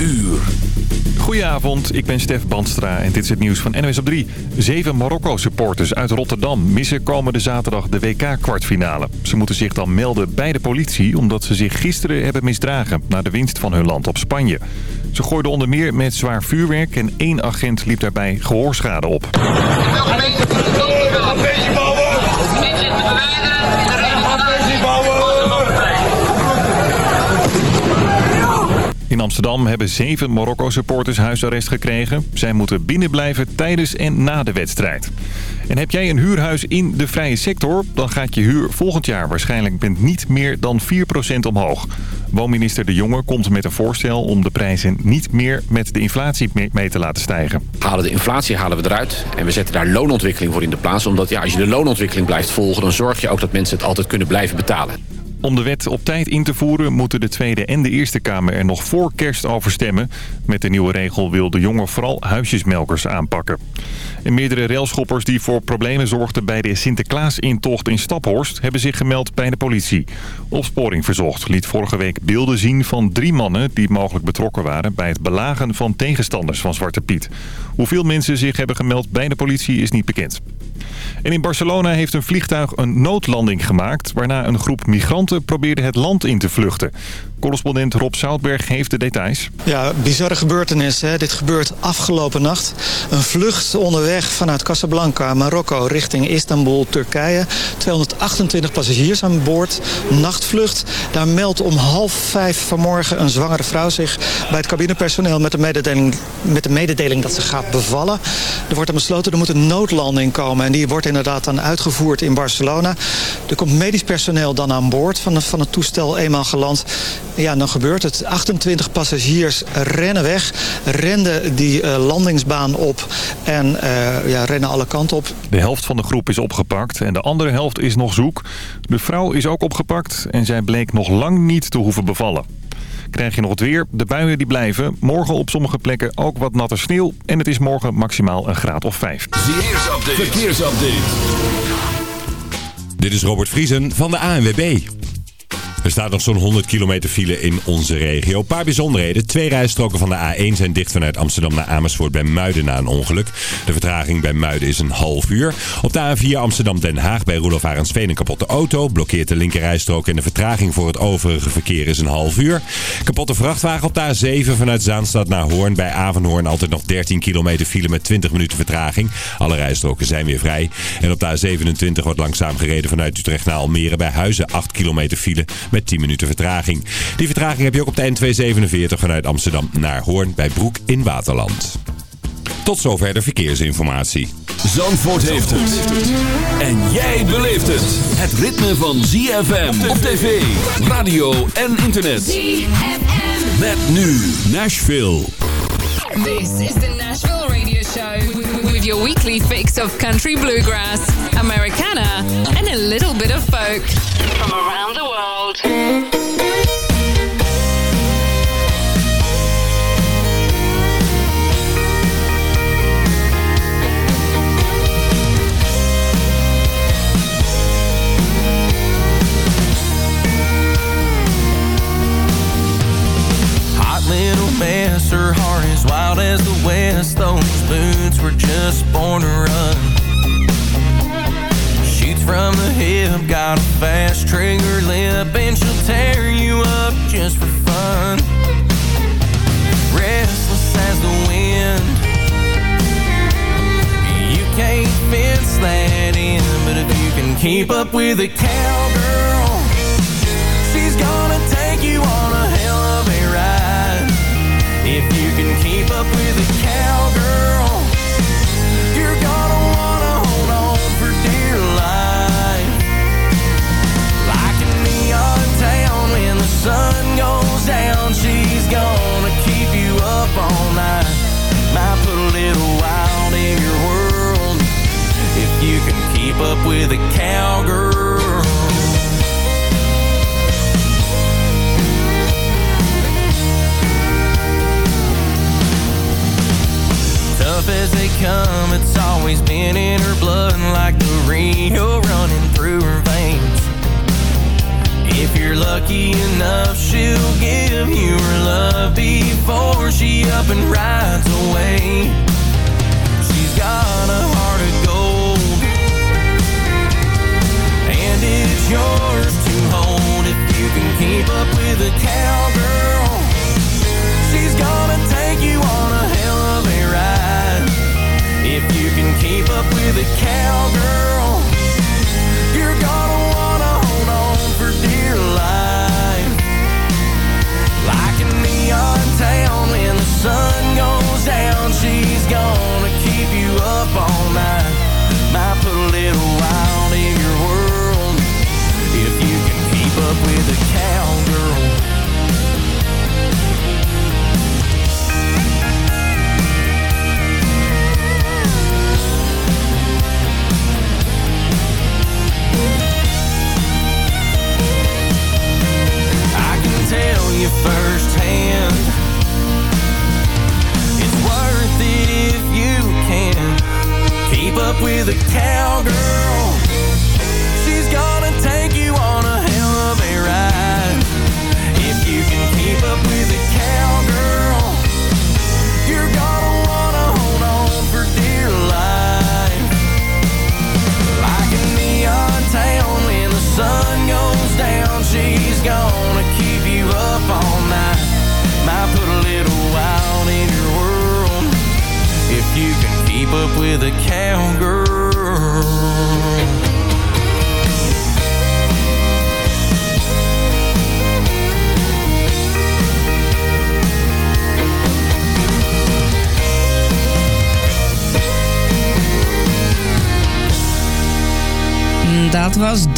uur. Goedenavond, ik ben Stef Bandstra en dit is het nieuws van NWS op 3. Zeven Marokko-supporters uit Rotterdam missen komende zaterdag de WK-kwartfinale. Ze moeten zich dan melden bij de politie omdat ze zich gisteren hebben misdragen... na de winst van hun land op Spanje. Ze gooiden onder meer met zwaar vuurwerk en één agent liep daarbij gehoorschade op. In Amsterdam hebben zeven Marokko-supporters huisarrest gekregen. Zij moeten binnenblijven tijdens en na de wedstrijd. En heb jij een huurhuis in de vrije sector... dan gaat je huur volgend jaar waarschijnlijk niet meer dan 4% omhoog. Woonminister De Jonge komt met een voorstel om de prijzen niet meer met de inflatie mee te laten stijgen. Halen de inflatie halen we eruit en we zetten daar loonontwikkeling voor in de plaats. Omdat ja, als je de loonontwikkeling blijft volgen... dan zorg je ook dat mensen het altijd kunnen blijven betalen. Om de wet op tijd in te voeren moeten de Tweede en de Eerste Kamer er nog voor kerst over stemmen. Met de nieuwe regel wil de jongen vooral huisjesmelkers aanpakken. En meerdere railschoppers die voor problemen zorgden bij de Sinterklaas-intocht in Staphorst... hebben zich gemeld bij de politie. Opsporing Verzocht liet vorige week beelden zien van drie mannen... die mogelijk betrokken waren bij het belagen van tegenstanders van Zwarte Piet. Hoeveel mensen zich hebben gemeld bij de politie is niet bekend. En in Barcelona heeft een vliegtuig een noodlanding gemaakt... waarna een groep migranten probeerde het land in te vluchten. Correspondent Rob Zoutberg heeft de details. Ja, bizarre gebeurtenis. Hè? Dit gebeurt afgelopen nacht. Een vlucht onderweg vanuit Casablanca, Marokko, richting Istanbul, Turkije. 228 passagiers aan boord. Nachtvlucht. Daar meldt om half vijf vanmorgen een zwangere vrouw zich... bij het cabinepersoneel met de mededeling, met de mededeling dat ze gaat bevallen. Er wordt dan besloten, er moet een noodlanding komen. En die wordt inderdaad dan uitgevoerd in Barcelona. Er komt medisch personeel dan aan boord van, van het toestel eenmaal geland. Ja, dan gebeurt het. 28 passagiers rennen weg, renden die uh, landingsbaan op en uh, ja, rennen alle kanten op. De helft van de groep is opgepakt en de andere helft is nog zoek. De vrouw is ook opgepakt en zij bleek nog lang niet te hoeven bevallen. Krijg je nog het weer, de buien die blijven. Morgen op sommige plekken ook wat natte sneeuw. En het is morgen maximaal een graad of 5. Verkeersupdate. Verkeersupdate. Dit is Robert Vriesen van de ANWB. Er staat nog zo'n 100 kilometer file in onze regio. Een paar bijzonderheden. Twee rijstroken van de A1 zijn dicht vanuit Amsterdam naar Amersfoort bij Muiden na een ongeluk. De vertraging bij Muiden is een half uur. Op de A4 Amsterdam-Den Haag bij Roelof Arendsveen een kapotte auto. Blokkeert de linkerrijstrook en de vertraging voor het overige verkeer is een half uur. Kapotte vrachtwagen op de A7 vanuit Zaanstad naar Hoorn. Bij Avenhoorn altijd nog 13 kilometer file met 20 minuten vertraging. Alle rijstroken zijn weer vrij. En op de A27 wordt langzaam gereden vanuit Utrecht naar Almere bij Huizen 8 kilometer file met 10 minuten vertraging. Die vertraging heb je ook op de N247 vanuit Amsterdam naar Hoorn bij Broek in Waterland. Tot zover de verkeersinformatie. Zandvoort heeft het. En jij beleeft het. Het ritme van ZFM op tv, radio en internet. ZFM. Met nu Nashville. This is the Nashville Radio Show. With your weekly fix of country bluegrass, Americana and a little bit of folk. From around the world. little mess. Her heart is wild as the west. Boots were just born to run. Shoots from the hip, got a fast trigger lip, and she'll tear you up just for fun. Restless as the wind. You can't fence that in, but if you can keep up with a cowgirl, keep up with a cowgirl. tough as they come It's always been in her blood Like the Rio running through her veins If you're lucky enough, she'll give you her love before she up and rides away. She's got a heart of gold, yours to hold if you can keep up with a cowgirl. She's gonna take you on a hell of a ride if you can keep up with a cowgirl. You're gonna wanna hold on for dear life. Like a neon town when the sun goes down, she's gonna keep you up all night. Might put a little wild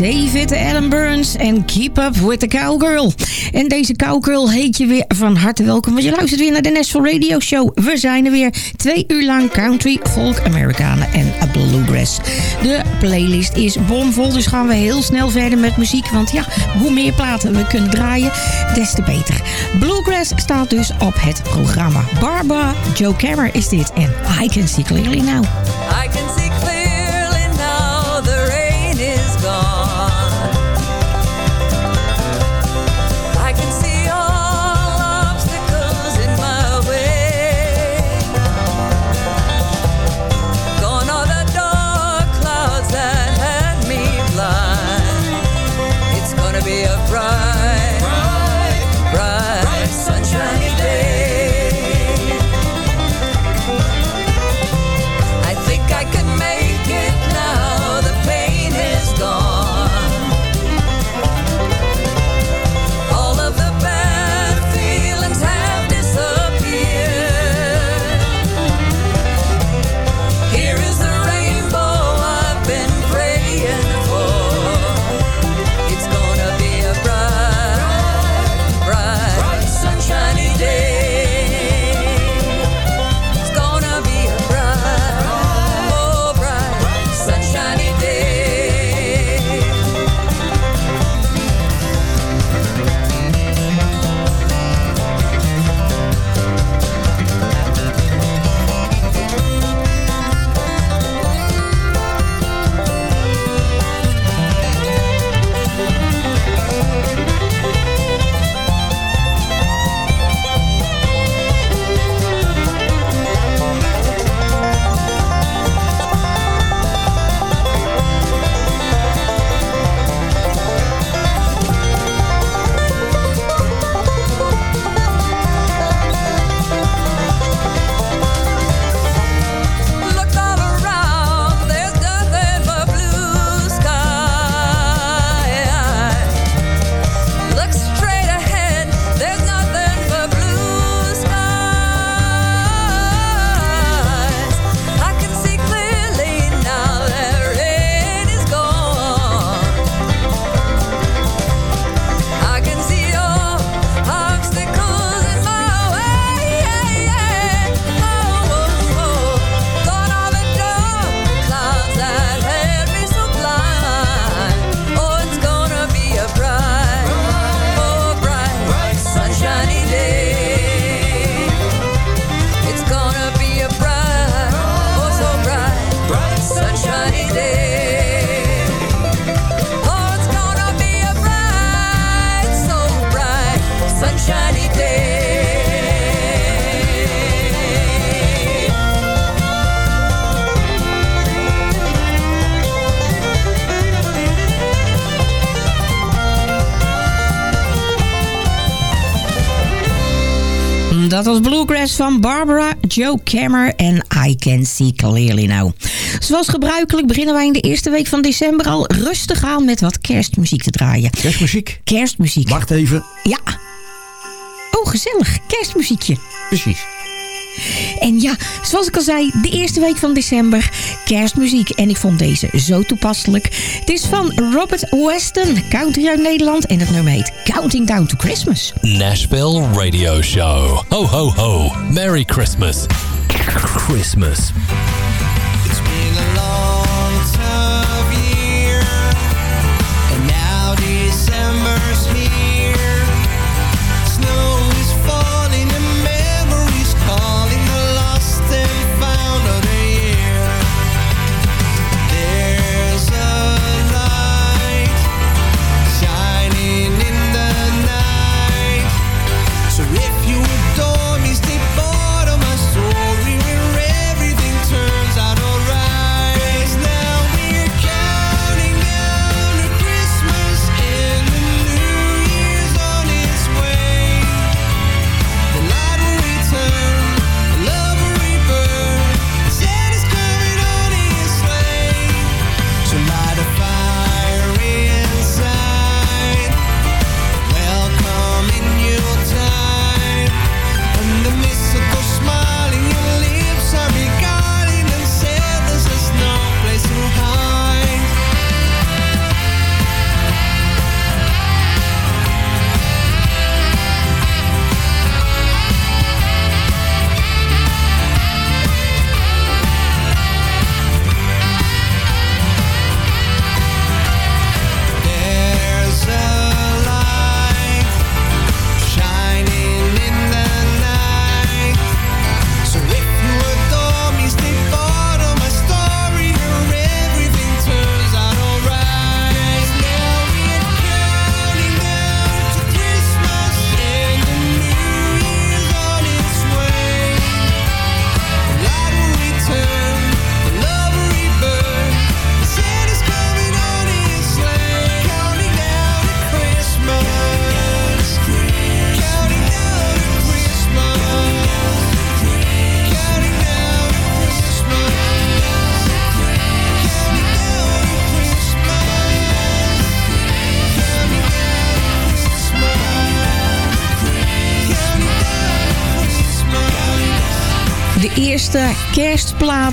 David Adam Burns en Keep Up With The Cowgirl. En deze cowgirl heet je weer van harte welkom, want je luistert weer naar de Nashville Radio Show. We zijn er weer, twee uur lang country, folk, Amerikanen en bluegrass. De playlist is bomvol, dus gaan we heel snel verder met muziek. Want ja, hoe meer platen we kunnen draaien, des te beter. Bluegrass staat dus op het programma. Barbara Joe Cammer is dit en I Can See Clearly Now. I can see van Barbara Joe Kammer en I Can See Clearly Now. Zoals gebruikelijk beginnen wij in de eerste week van december al rustig aan met wat kerstmuziek te draaien. Kerstmuziek? Kerstmuziek. Wacht even. Ja. Oh, gezellig. Kerstmuziekje. Precies. En ja, zoals ik al zei, de eerste week van december, kerstmuziek. En ik vond deze zo toepasselijk. Het is van Robert Weston, country uit Nederland. En het nummer heet Counting Down to Christmas. Nashville Radio Show. Ho, ho, ho. Merry Christmas. Christmas.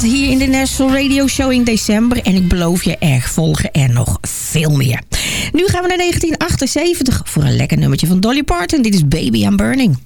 Hier in de National Radio Show in december. En ik beloof je, erg volgen er nog veel meer. Nu gaan we naar 1978 voor een lekker nummertje van Dolly Parton. Dit is Baby I'm Burning.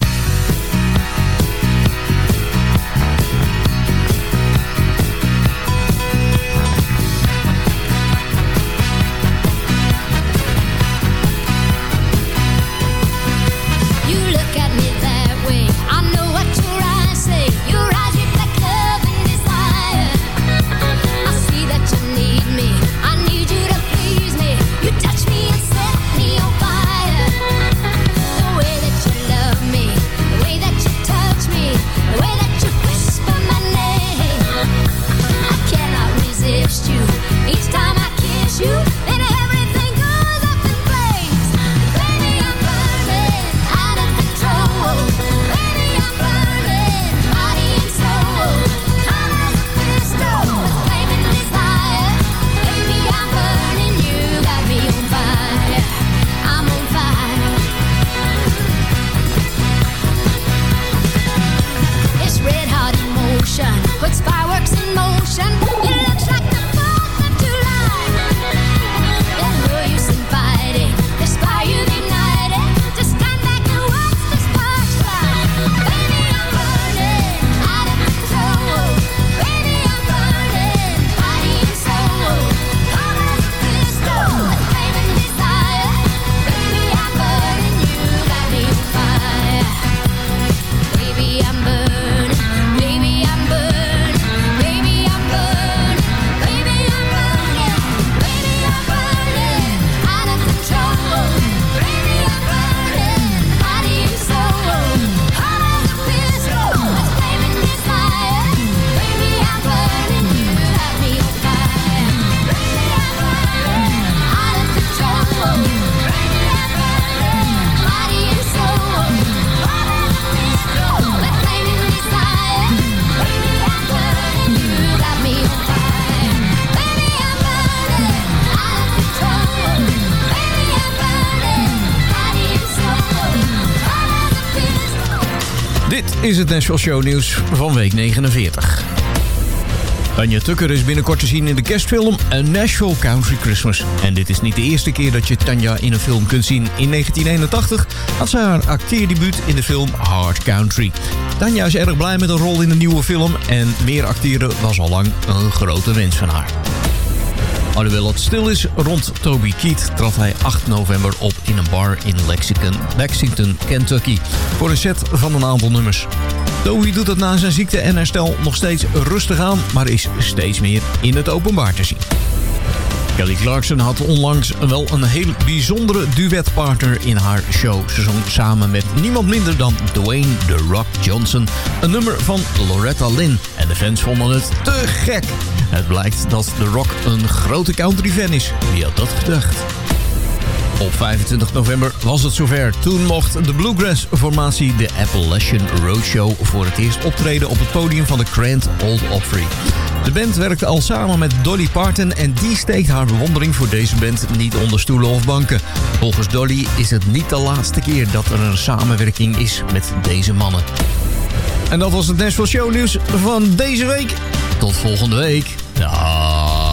Is het Nashville Show nieuws van week 49. Tanja Tucker is binnenkort te zien in de kerstfilm A Nashville Country Christmas. En dit is niet de eerste keer dat je Tanja in een film kunt zien. In 1981 had ze haar acteerdebuut in de film Hard Country. Tanja is erg blij met een rol in de nieuwe film... en meer acteren was al lang een grote wens van haar. Alhoewel het stil is rond Toby Keith... trad hij 8 november op in een bar in Lexington, Lexington, Kentucky... voor een set van een aantal nummers. Toby doet het na zijn ziekte en herstel nog steeds rustig aan... maar is steeds meer in het openbaar te zien. Kelly Clarkson had onlangs wel een heel bijzondere duetpartner in haar show. Ze zong samen met niemand minder dan Dwayne The Rock Johnson... een nummer van Loretta Lynn. En de fans vonden het te gek. Het blijkt dat The Rock een grote country fan is. Wie had dat gedacht? Op 25 november was het zover. Toen mocht de Bluegrass-formatie de Appalachian Roadshow voor het eerst optreden op het podium van de Grand Old Opry. De band werkte al samen met Dolly Parton en die steekt haar bewondering voor deze band niet onder stoelen of banken. Volgens Dolly is het niet de laatste keer dat er een samenwerking is met deze mannen. En dat was het Nashville Show nieuws van deze week. Tot volgende week. Ah.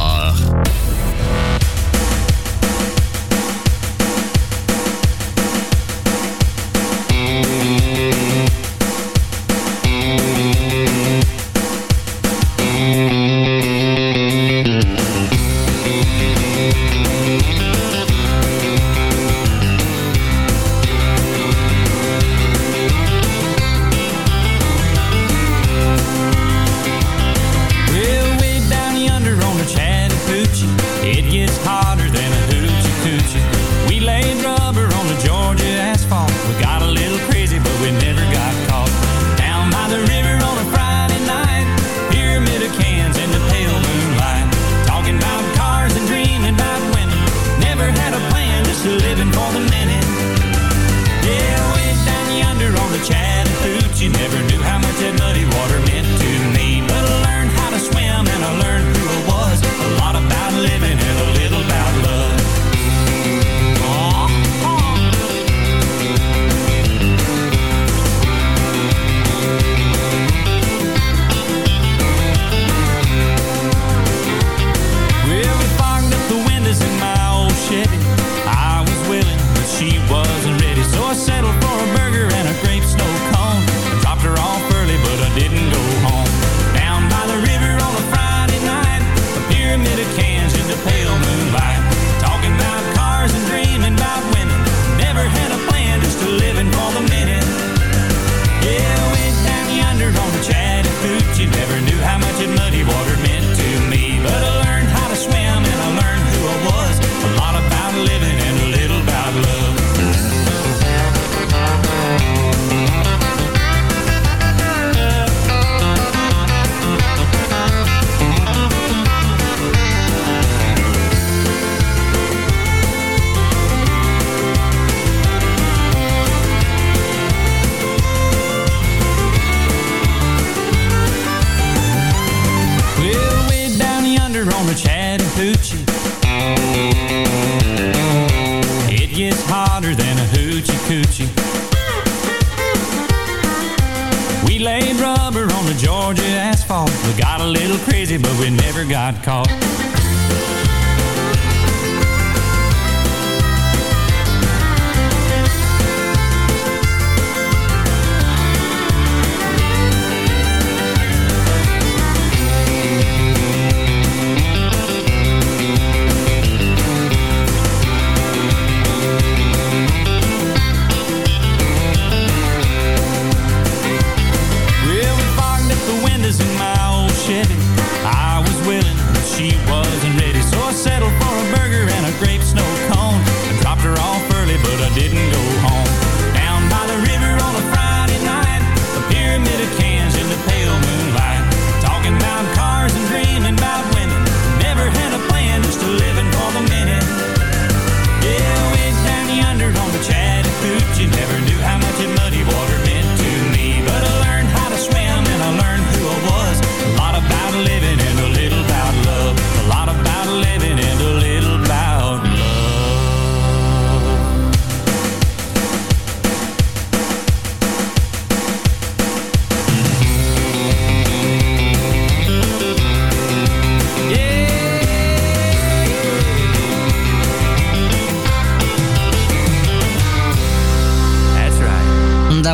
I'd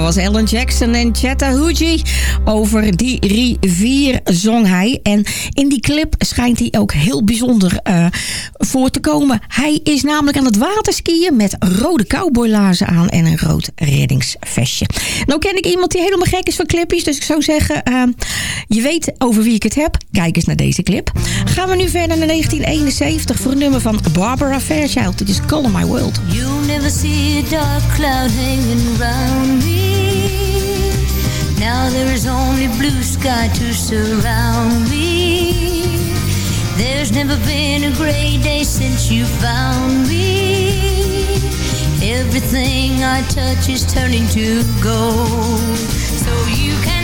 was Alan Jackson en Chattahoochee. Over die rivier zong hij. En in die clip schijnt hij ook heel bijzonder eh, voor te komen. Hij is namelijk aan het waterskiën met rode cowboylaarzen aan en een rood reddingsvestje. Nou ken ik iemand die helemaal gek is van clipjes. Dus ik zou zeggen, eh, je weet over wie ik het heb. Kijk eens naar deze clip. Gaan we nu verder naar 1971 voor een nummer van Barbara Fairchild. Dit is Color My World. You'll never see a dark cloud hanging round me. Now there is only blue sky to surround me. There's never been a gray day since you found me. Everything I touch is turning to gold. So you can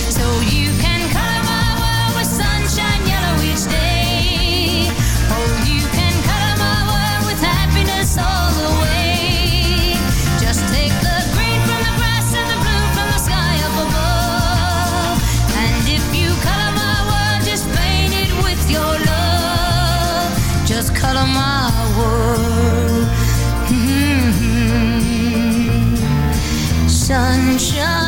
等着。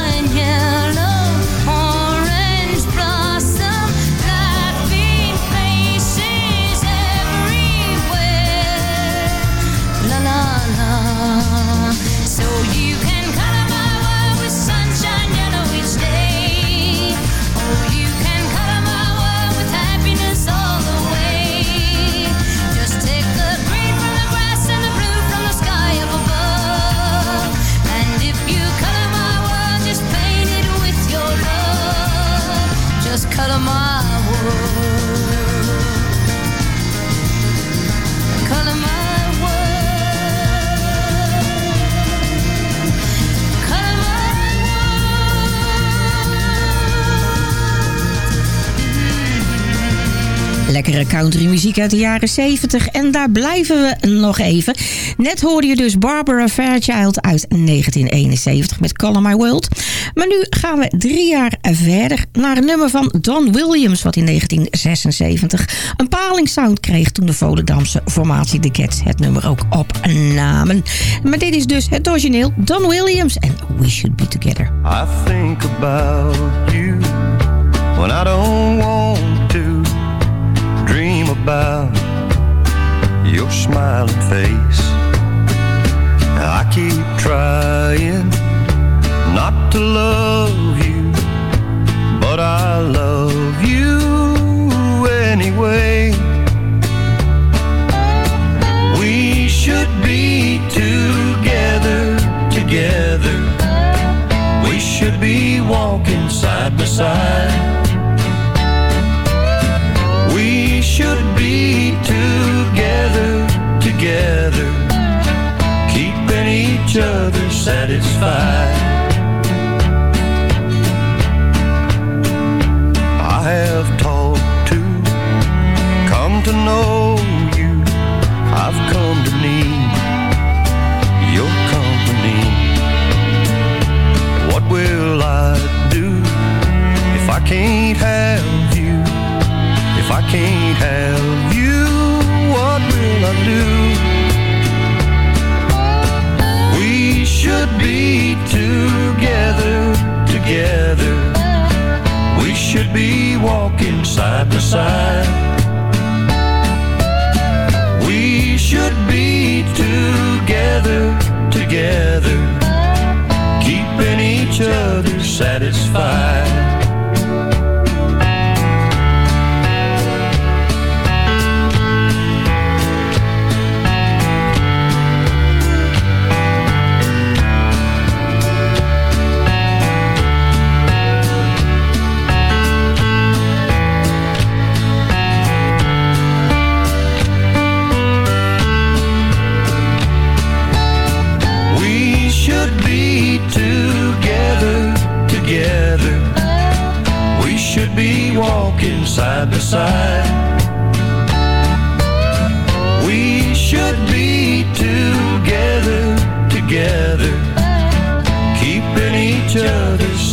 Lekkere country muziek uit de jaren 70 en daar blijven we nog even. Net hoorde je dus Barbara Fairchild uit 1971 met Color My World. Maar nu gaan we drie jaar verder naar een nummer van Don Williams... wat in 1976 een palingsound kreeg toen de Volendamse formatie The Cats het nummer ook opnamen. Maar dit is dus het origineel Don Williams en We Should Be Together. I think about you when I don't about your smiling face. I keep trying not to love you, but I love you anyway. We should be together, together. We should be walking side by side. Together. We should be walking side by side. We should be together, together. Keeping each other satisfied.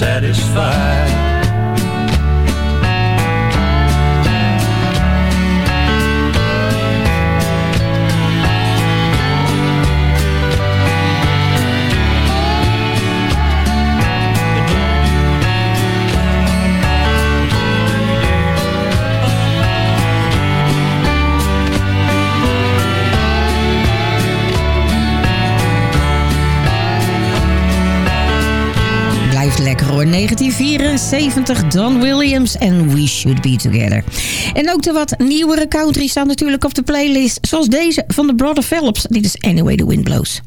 satisfied. 70, Don Williams en We Should Be Together. En ook de wat nieuwere country staan natuurlijk op de playlist, zoals deze van de Brother Phelps. Dit is Anyway the Wind Blows.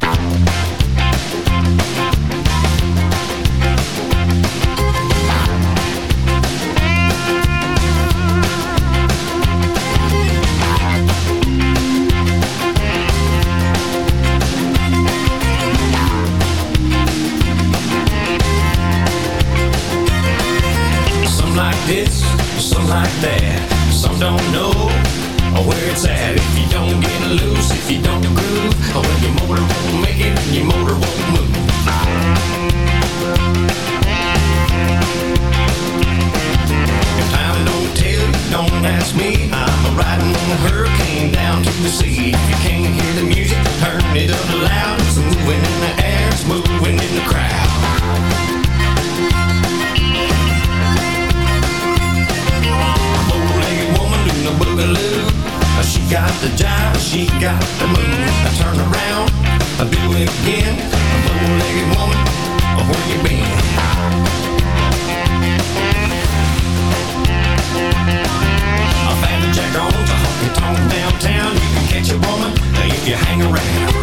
hang around.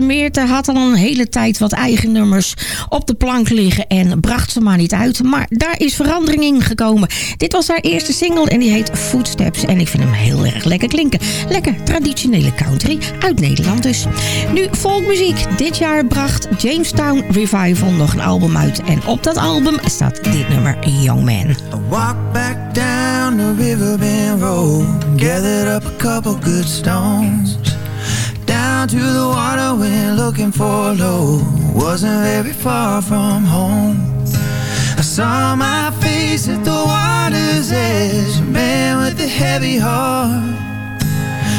Meerte had al een hele tijd wat eigen nummers op de plank liggen en bracht ze maar niet uit. Maar daar is verandering in gekomen. Dit was haar eerste single en die heet Footsteps. En ik vind hem heel erg lekker klinken. Lekker traditionele country uit Nederland dus. Nu folkmuziek. Dit jaar bracht Jamestown Revival nog een album uit. En op dat album staat dit nummer Young Man. Walk back down the riverbend road, gathered up a couple good stones. Down to the water, went looking for low. Wasn't very far from home. I saw my face at the water's edge, a man with a heavy heart.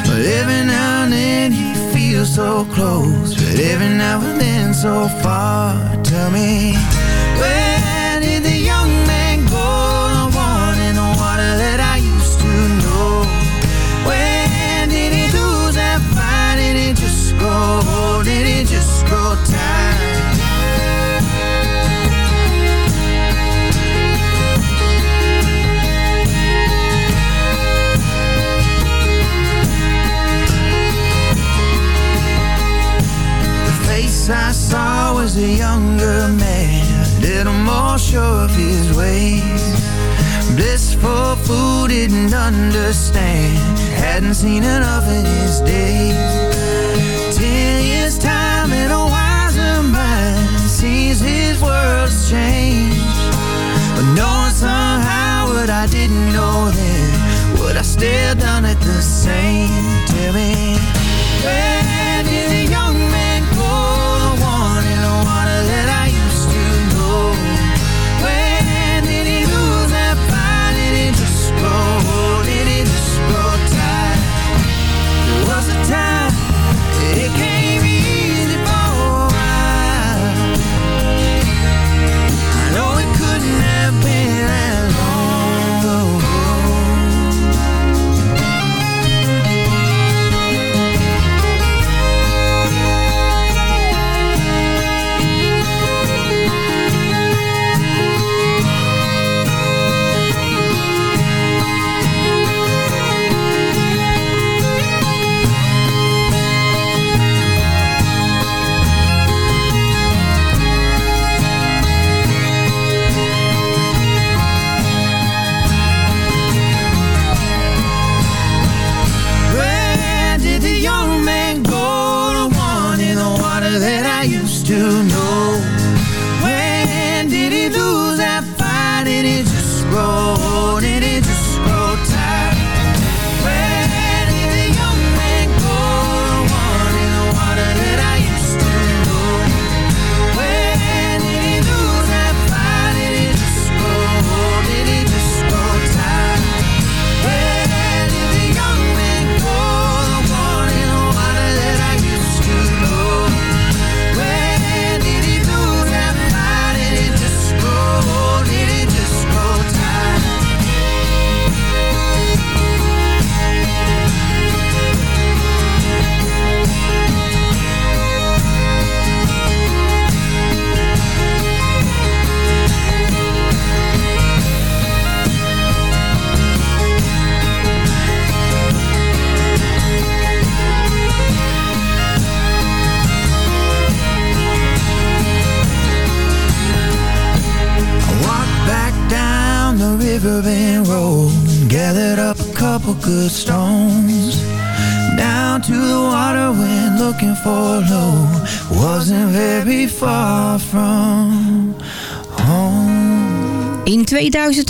But every now and then he feels so close, but every now and then so far. Tell me, where did the was a younger man, a little more sure of his ways. Blissful fool didn't understand, hadn't seen enough in his days. Ten years time and a wiser mind sees his world's changed. But knowing somehow what I didn't know then, would I still done it the same? Tell me, where did the young man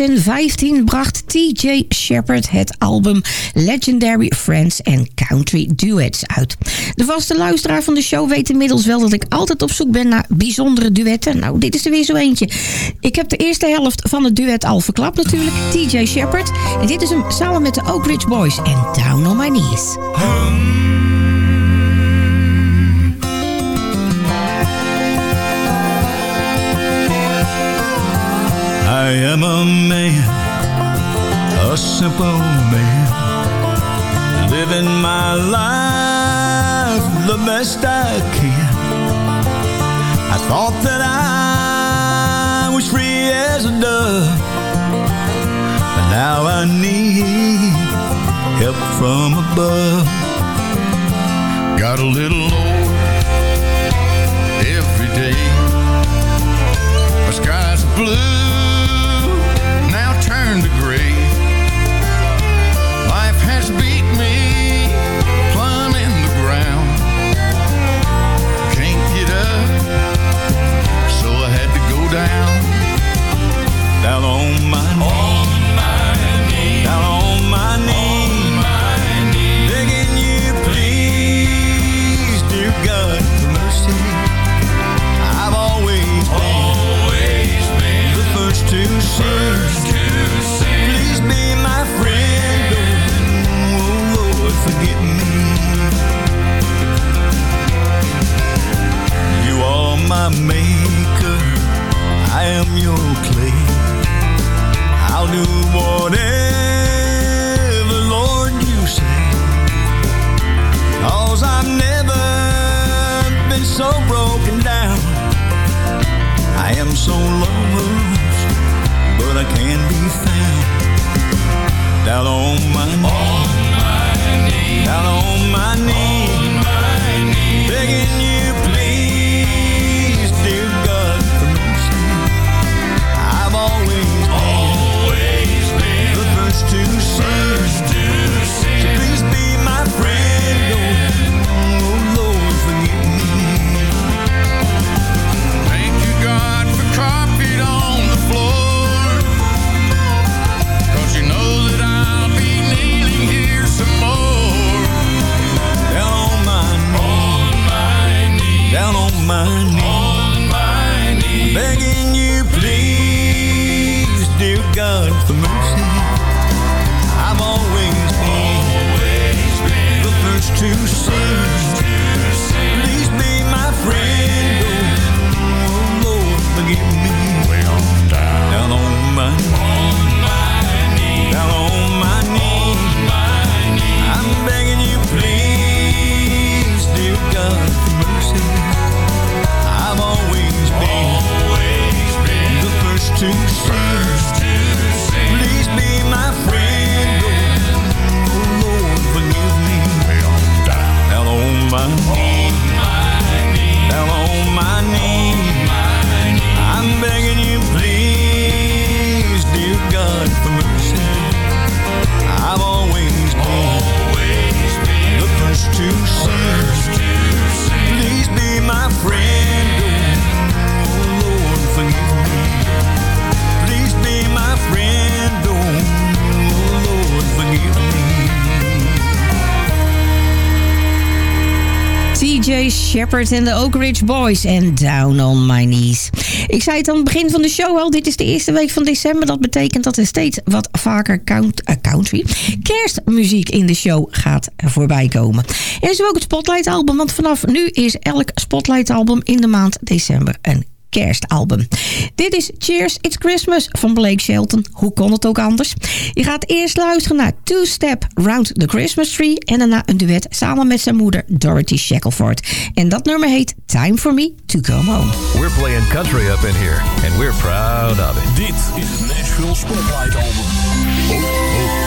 2015 bracht TJ Shepard het album Legendary Friends and Country Duets uit. De vaste luisteraar van de show weet inmiddels wel dat ik altijd op zoek ben naar bijzondere duetten. Nou, dit is er weer zo eentje. Ik heb de eerste helft van het duet al verklapt natuurlijk. TJ Shepard. En dit is hem samen met de Oak Ridge Boys en Down on My Knees. I am a man, a simple man, living my life the best I can. I thought that I was free as a dove, but now I need help from above. Got a little old so broken down. I am so lost, but I can't be found. Down on my knees, down on my knees, begging my knees. On my knees. Begging you, please, dear God, for mercy. I've always been, always been the first to see. Shepherd en de Oak Ridge Boys en Down on My Knees. Ik zei het aan het begin van de show al, dit is de eerste week van december. Dat betekent dat er steeds wat vaker count, eh, country, kerstmuziek in de show gaat voorbij komen. En zo ook het Spotlight album, want vanaf nu is elk Spotlight album in de maand december een kerstalbum. Dit is Cheers, It's Christmas van Blake Shelton. Hoe kon het ook anders? Je gaat eerst luisteren naar Two Step Round the Christmas Tree... en daarna een duet samen met zijn moeder Dorothy Shackleford. En dat nummer heet Time for Me to Come Home. We're playing country up in here and we're proud of it. Dit is Nashville Spotlight Album. Oh, oh.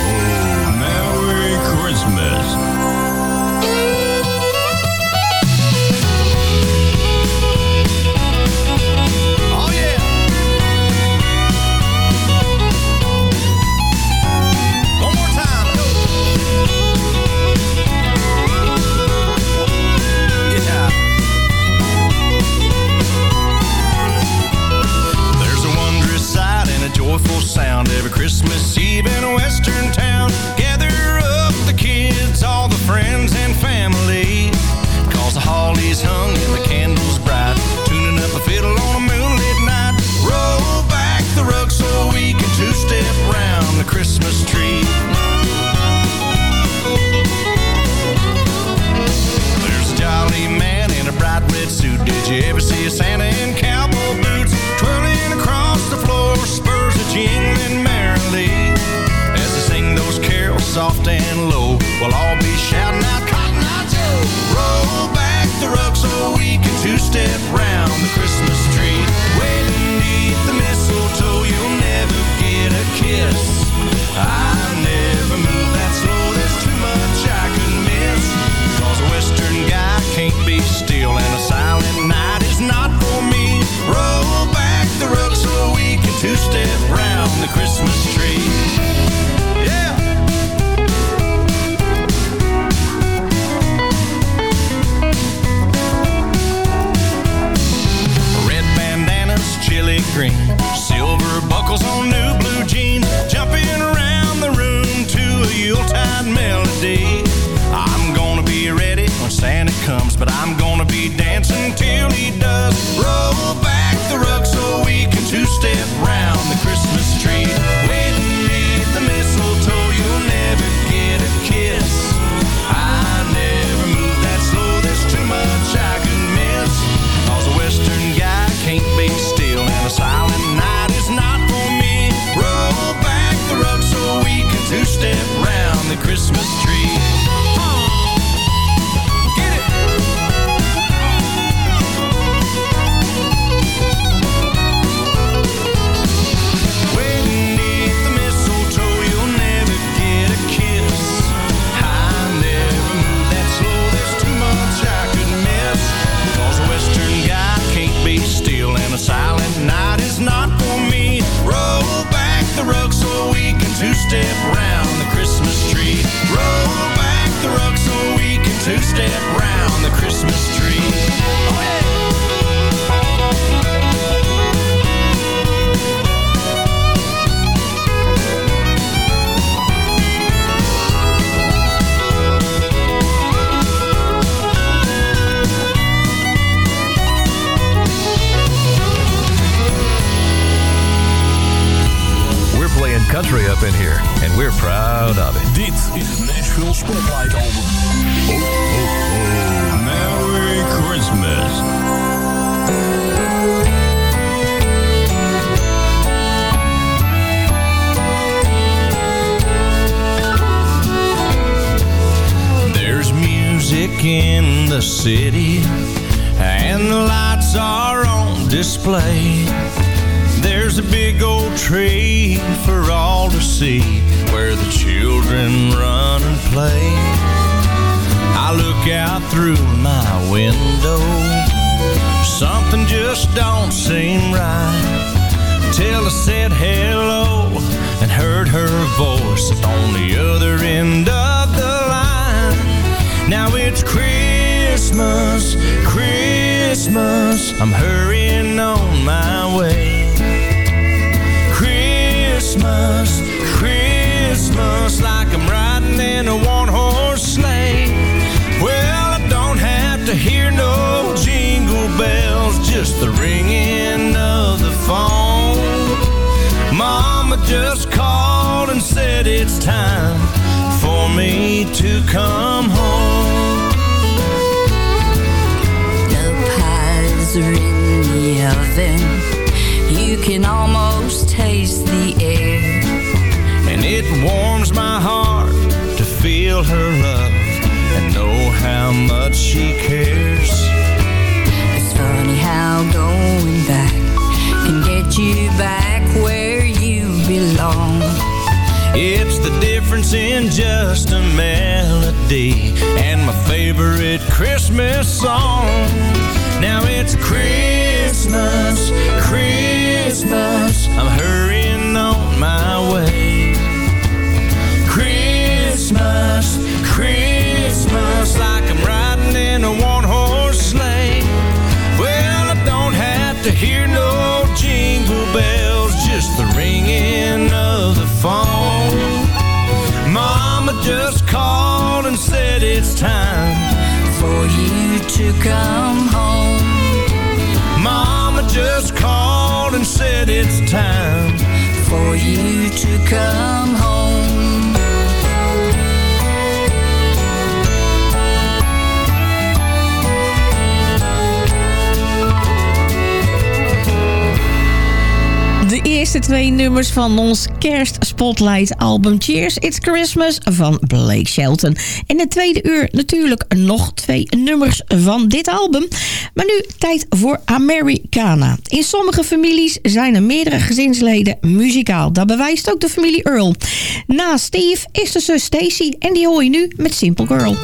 Look out through my window, something just don't seem right. Till I said hello and heard her voice on the other end of the line. Now it's Christmas, Christmas. I'm hurrying on my way. Christmas, Christmas, like I'm no jingle bells, just the ringing of the phone. Mama just called and said it's time for me to come home. The pies are in the oven. You can almost taste the air. And it warms my heart to feel her love how much she cares. It's funny how going back can get you back where you belong. It's the difference in just a melody and my favorite Christmas song. Now it's Christmas, Christmas. I'm hurrying on my way. Christmas, Christmas, a one horse sleigh. Well, I don't have to hear no jingle bells, just the ringing of the phone. Mama just called and said it's time for you to come home. Mama just called and said it's time for you to come home. Eerste twee nummers van ons kerstspotlight album Cheers, It's Christmas van Blake Shelton. In het tweede uur natuurlijk nog twee nummers van dit album. Maar nu tijd voor Americana. In sommige families zijn er meerdere gezinsleden muzikaal. Dat bewijst ook de familie Earl. Na Steve is de zus Stacy en die hoor je nu met Simple Girl.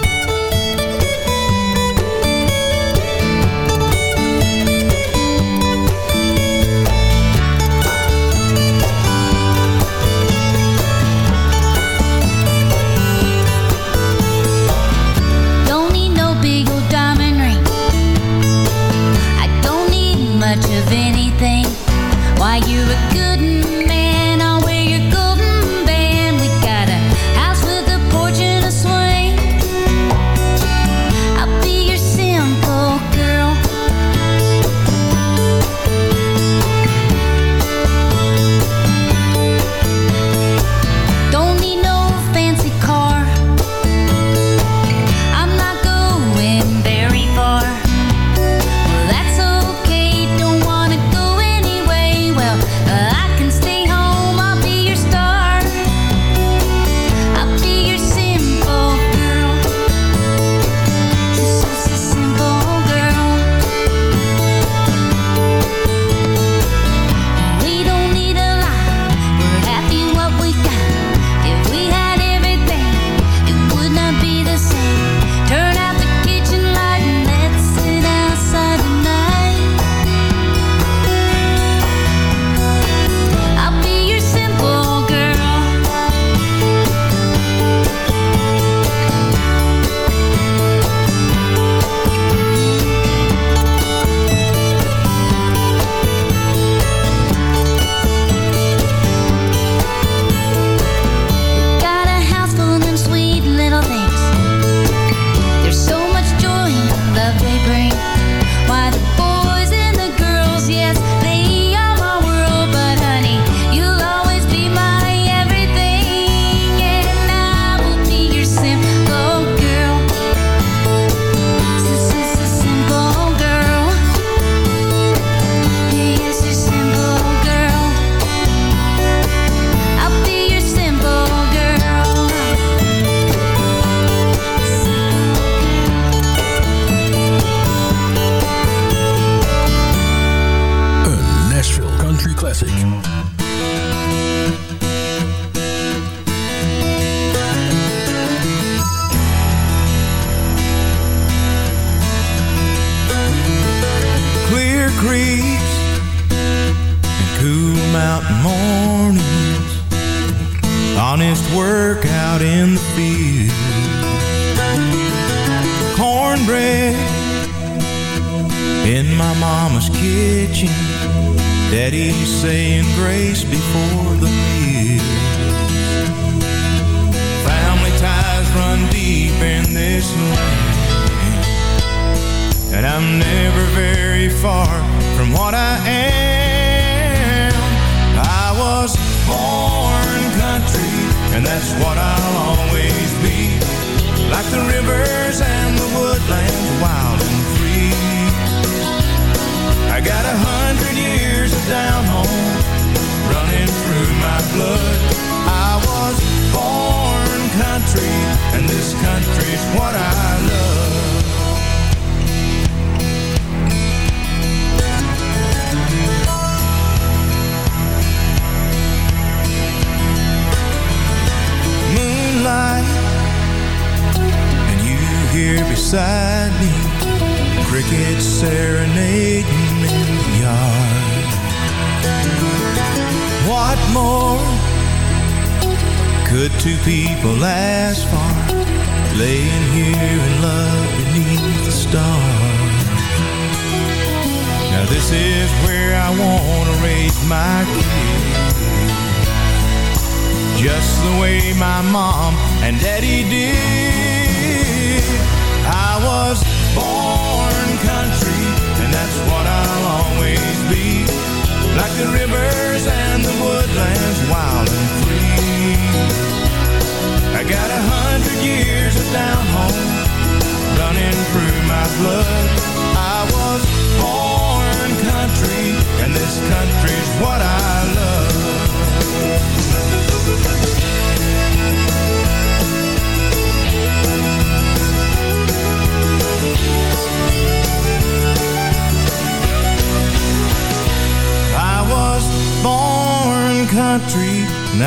And daddy did.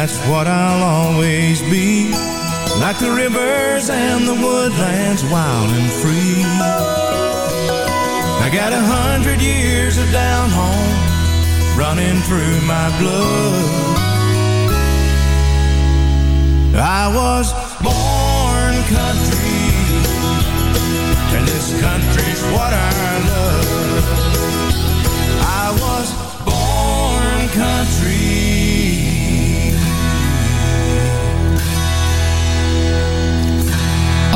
That's what I'll always be. Like the rivers and the woodlands, wild and free. I got a hundred years of down home running through my blood. I was born country, and this country's what I love. I was born country.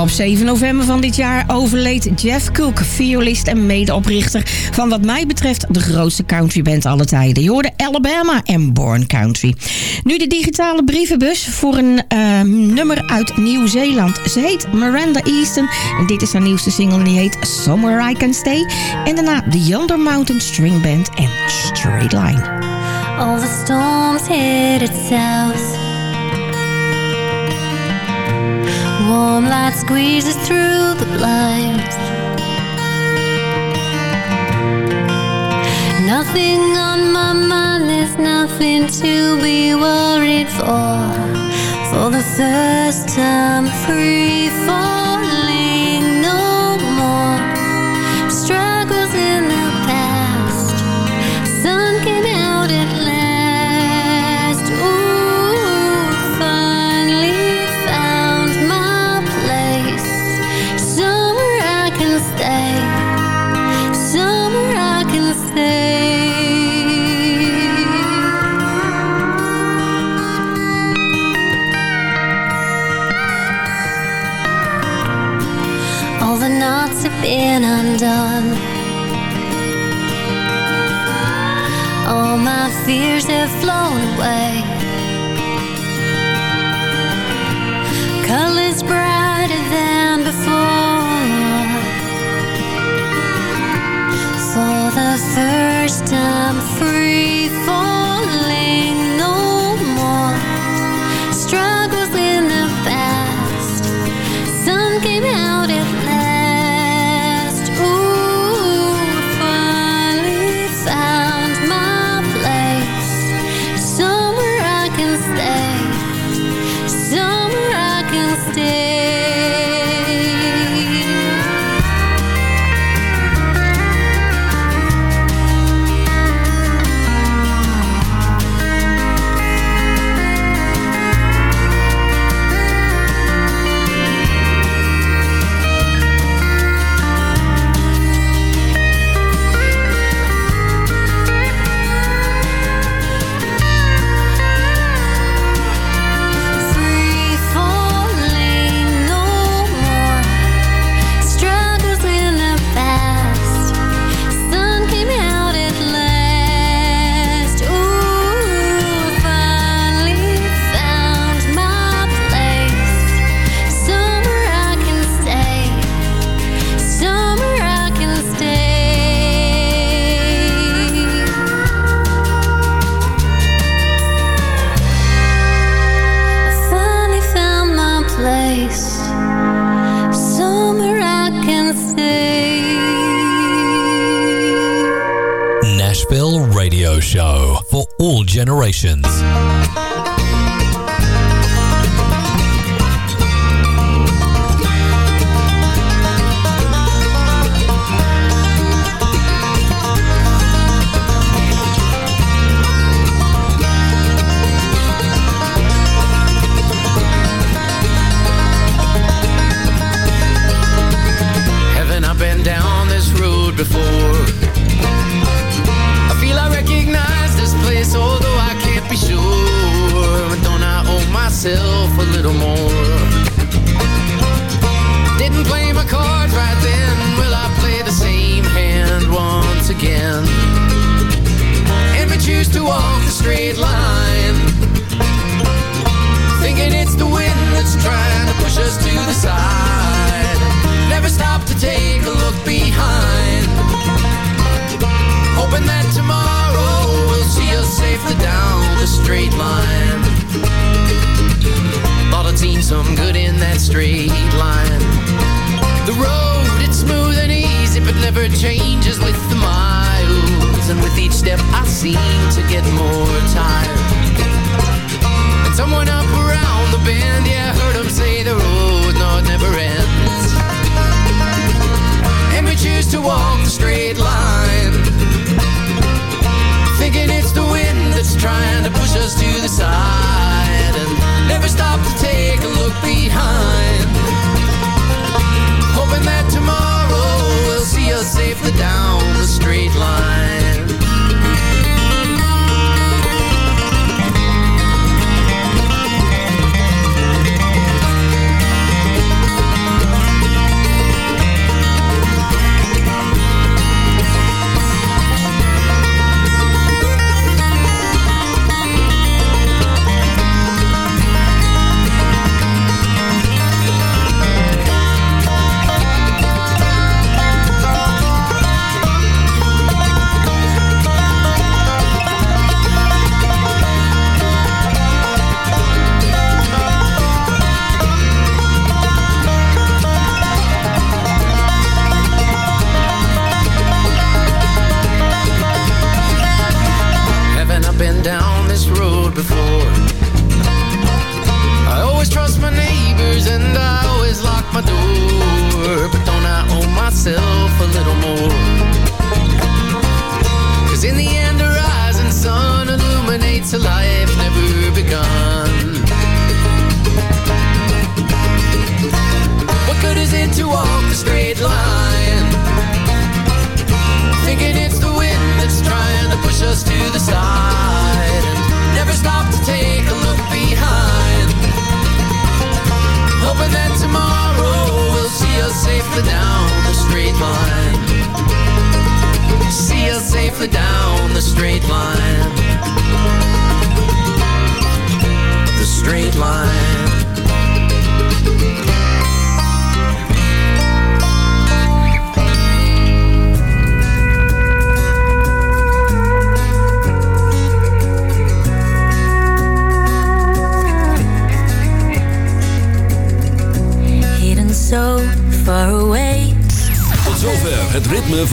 Op 7 november van dit jaar overleed Jeff Cook, violist en medeoprichter van wat mij betreft de grootste countryband aller tijden. Je hoorde Alabama en Born Country. Nu de digitale brievenbus voor een eh, nummer uit Nieuw-Zeeland. Ze heet Miranda Easton en dit is haar nieuwste single en die heet Somewhere I Can Stay. En daarna de Yonder Mountain String Band en Straight Line. All the storms headed south. Warm light squeezes through the blinds. Nothing on my mind, there's nothing to be worried for. For the first time, free falling, fears have flown away. Colors brighter than before. For the first time, free generations.